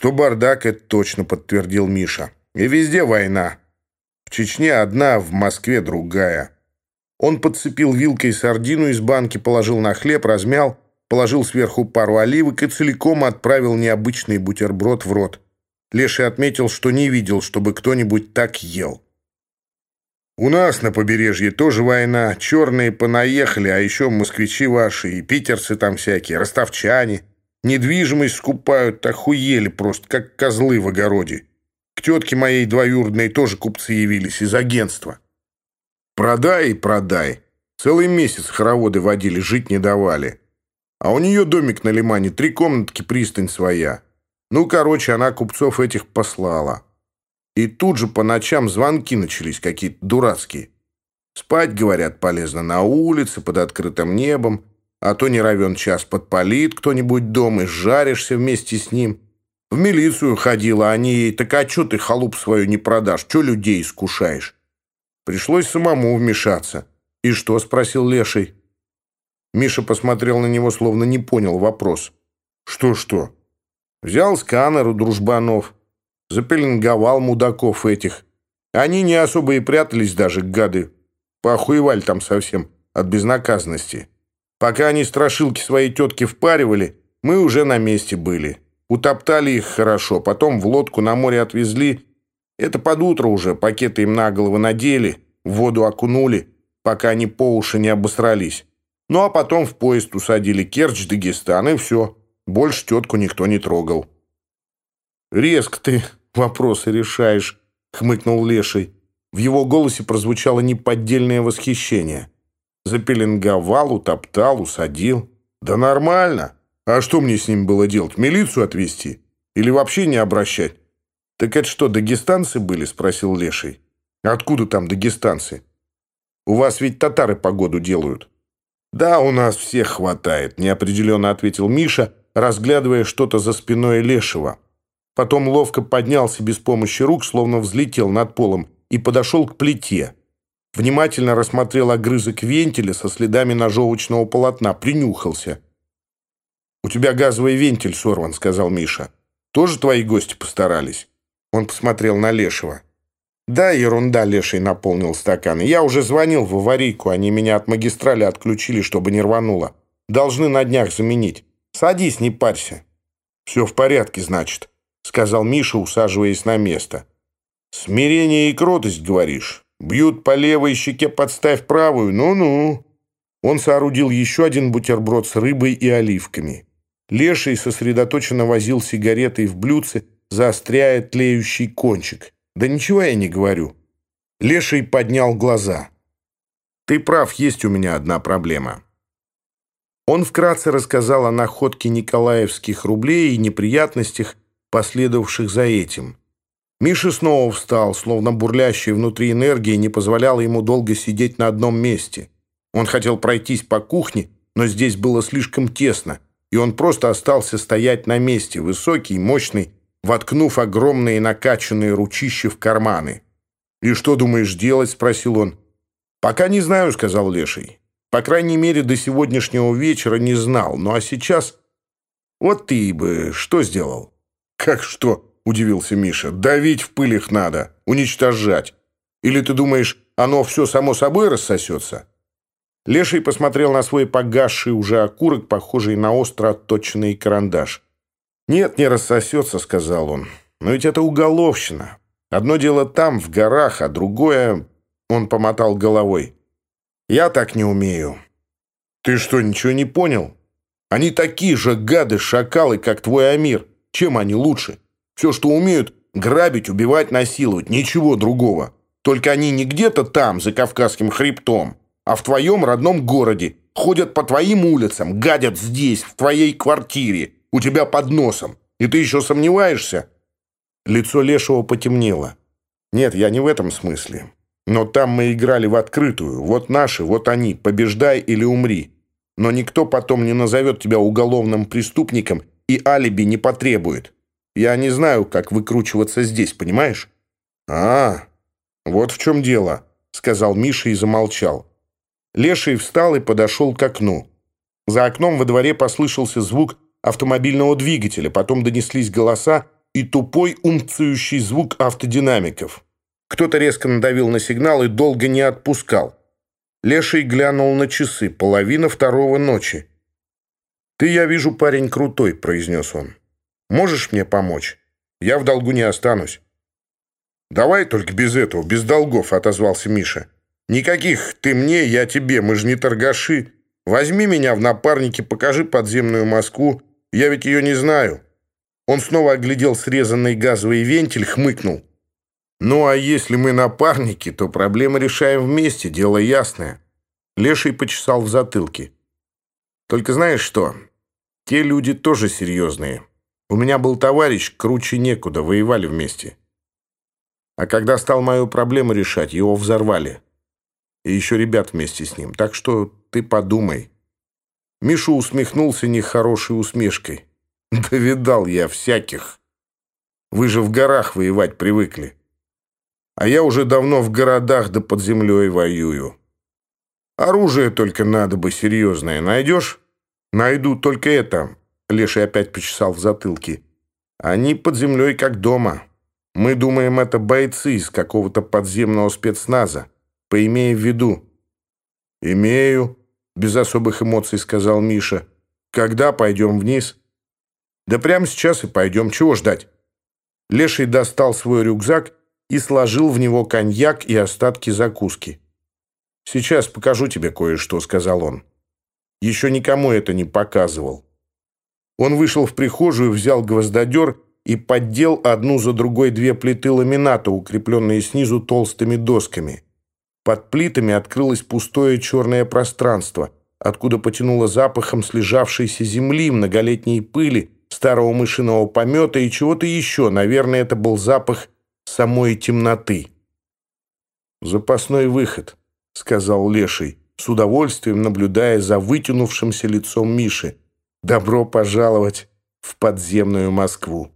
что бардак — это точно, подтвердил Миша. И везде война. В Чечне одна, в Москве другая. Он подцепил вилкой сардину из банки, положил на хлеб, размял, положил сверху пару оливок и целиком отправил необычный бутерброд в рот. Леший отметил, что не видел, чтобы кто-нибудь так ел. «У нас на побережье тоже война. Черные понаехали, а еще москвичи ваши и питерцы там всякие, ростовчане. Недвижимость скупают, охуели просто, как козлы в огороде. К тетке моей двоюродной тоже купцы явились из агентства. Продай и продай. Целый месяц хороводы водили, жить не давали. А у нее домик на лимане, три комнатки, пристань своя. Ну, короче, она купцов этих послала. И тут же по ночам звонки начались какие-то дурацкие. Спать, говорят, полезно на улице, под открытым небом. А то не равен час подпалит кто-нибудь дом, и жаришься вместе с ним. В милицию ходила, а они ей, так а что ты халуп свою не продашь, что людей искушаешь? Пришлось самому вмешаться. «И что?» — спросил Леший. Миша посмотрел на него, словно не понял вопрос. «Что-что?» Взял сканер у дружбанов, запеленговал мудаков этих. Они не особо и прятались даже, гады. Похуевали там совсем от безнаказанности. Пока они страшилки своей тетки впаривали, мы уже на месте были. Утоптали их хорошо, потом в лодку на море отвезли. Это под утро уже, пакеты им на головы надели, в воду окунули, пока они по уши не обосрались. Ну а потом в поезд усадили Керчь, Дагестан и все. Больше тетку никто не трогал. «Резко ты вопросы решаешь», — хмыкнул Леший. В его голосе прозвучало неподдельное восхищение. Запеленговал, говал, утоптал, усадил. Да нормально. А что мне с ним было делать? Милицию отвезти? Или вообще не обращать? Так это что, дагестанцы были? Спросил Леший. Откуда там дагестанцы? У вас ведь татары погоду делают. Да, у нас всех хватает, неопределенно ответил Миша, разглядывая что-то за спиной Лешего. Потом ловко поднялся без помощи рук, словно взлетел над полом, и подошел к плите. Внимательно рассмотрел огрызок вентиля со следами ножовочного полотна, принюхался. «У тебя газовый вентиль сорван», — сказал Миша. «Тоже твои гости постарались?» Он посмотрел на Лешего. «Да, ерунда», — Леший наполнил стакан. «Я уже звонил в аварийку, они меня от магистрали отключили, чтобы не рвануло. Должны на днях заменить. Садись, не парься». «Все в порядке, значит», — сказал Миша, усаживаясь на место. «Смирение и кротость, говоришь? Бьют по левой щеке, подставь правую. Ну-ну». Он соорудил еще один бутерброд с рыбой и оливками. Леший сосредоточенно возил сигаретой в блюдце, заостряя тлеющий кончик. «Да ничего я не говорю». Леший поднял глаза. «Ты прав, есть у меня одна проблема». Он вкратце рассказал о находке николаевских рублей и неприятностях, последовавших за этим. Миша снова встал, словно бурлящая внутри энергия не позволяла ему долго сидеть на одном месте. Он хотел пройтись по кухне, но здесь было слишком тесно, и он просто остался стоять на месте, высокий, мощный, воткнув огромные накачанные ручища в карманы. «И что думаешь делать?» — спросил он. «Пока не знаю», — сказал Леший. «По крайней мере, до сегодняшнего вечера не знал. Ну а сейчас...» «Вот ты бы что сделал?» «Как что?» — удивился Миша. «Давить в пыль их надо, уничтожать. Или ты думаешь, оно все само собой рассосется?» Леший посмотрел на свой погасший уже окурок, похожий на остро отточенный карандаш. «Нет, не рассосется», — сказал он. «Но ведь это уголовщина. Одно дело там, в горах, а другое...» Он помотал головой. «Я так не умею». «Ты что, ничего не понял? Они такие же гады-шакалы, как твой Амир. Чем они лучше?» Все, что умеют – грабить, убивать, насиловать. Ничего другого. Только они не где-то там, за Кавказским хребтом, а в твоем родном городе. Ходят по твоим улицам, гадят здесь, в твоей квартире, у тебя под носом. И ты еще сомневаешься?» Лицо Лешего потемнело. «Нет, я не в этом смысле. Но там мы играли в открытую. Вот наши, вот они. Побеждай или умри. Но никто потом не назовет тебя уголовным преступником и алиби не потребует. Я не знаю, как выкручиваться здесь, понимаешь? А, вот в чем дело, сказал Миша и замолчал. Леший встал и подошел к окну. За окном во дворе послышался звук автомобильного двигателя, потом донеслись голоса и тупой умцующий звук автодинамиков. Кто-то резко надавил на сигнал и долго не отпускал. Леший глянул на часы, половина второго ночи. «Ты, я вижу, парень крутой», — произнес он. Можешь мне помочь? Я в долгу не останусь». «Давай только без этого, без долгов», — отозвался Миша. «Никаких ты мне, я тебе, мы же не торгаши. Возьми меня в напарники, покажи подземную Москву, я ведь ее не знаю». Он снова оглядел срезанный газовый вентиль, хмыкнул. «Ну а если мы напарники, то проблемы решаем вместе, дело ясное». Леший почесал в затылке. «Только знаешь что? Те люди тоже серьезные. У меня был товарищ, круче некуда, воевали вместе. А когда стал мою проблему решать, его взорвали. И еще ребят вместе с ним. Так что ты подумай». Миша усмехнулся нехорошей усмешкой. «Да видал я всяких. Вы же в горах воевать привыкли. А я уже давно в городах да под землей воюю. Оружие только надо бы лишь опять почесал в затылке. «Они под землей как дома. Мы думаем, это бойцы из какого-то подземного спецназа, поимея в виду». «Имею», — без особых эмоций сказал Миша. «Когда пойдем вниз?» «Да прямо сейчас и пойдем. Чего ждать?» Леший достал свой рюкзак и сложил в него коньяк и остатки закуски. «Сейчас покажу тебе кое-что», — сказал он. «Еще никому это не показывал». Он вышел в прихожую, взял гвоздодер и поддел одну за другой две плиты ламината, укрепленные снизу толстыми досками. Под плитами открылось пустое черное пространство, откуда потянуло запахом слежавшейся земли, многолетней пыли, старого мышиного помета и чего-то еще. Наверное, это был запах самой темноты. «Запасной выход», — сказал Леший, с удовольствием наблюдая за вытянувшимся лицом Миши —«Добро пожаловать в подземную Москву».